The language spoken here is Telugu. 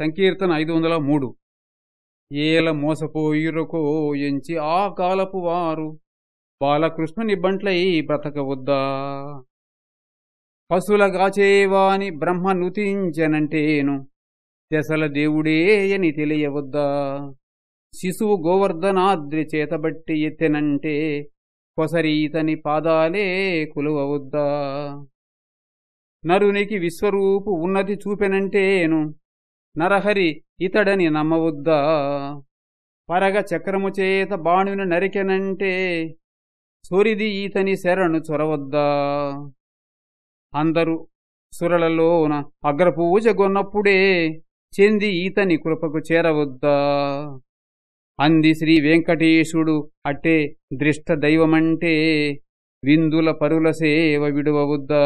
సంకీర్తన ఐదు వందల మూడు. ఏల మోసపోయిరుకో ఎంచి ఆ కాలపు వారు బాలకృష్ణుని బంట్లై బ్రతకవద్దా? పశులగాచేవాని బ్రహ్మ నుతించనంటేను దశల దేవుడేయని తెలియవద్దా? శిశువు గోవర్ధనాద్రి చేతబట్టి ఎత్తెనంటే కొసరీతని పాదాలే కులువవద్దా? నరునికి విశ్వరూపు ఉన్నది చూపెనంటేను నరహరి ఇతడని నమ్మవద్దా? పరగ చక్రము చేత బాణుని నరికెనంటే సూరిది ఈతని శరణు చొరవద్దా? అందరూ సురలలోన అగ్రపూజగొన్నప్పుడే చెంది ఈతని కృపకు చేరవద్దా? అంది శ్రీ వెంకటేశుడు అట్టే దృష్ట దైవమంటే విందుల పరుల సేవ విడువవుద్దా?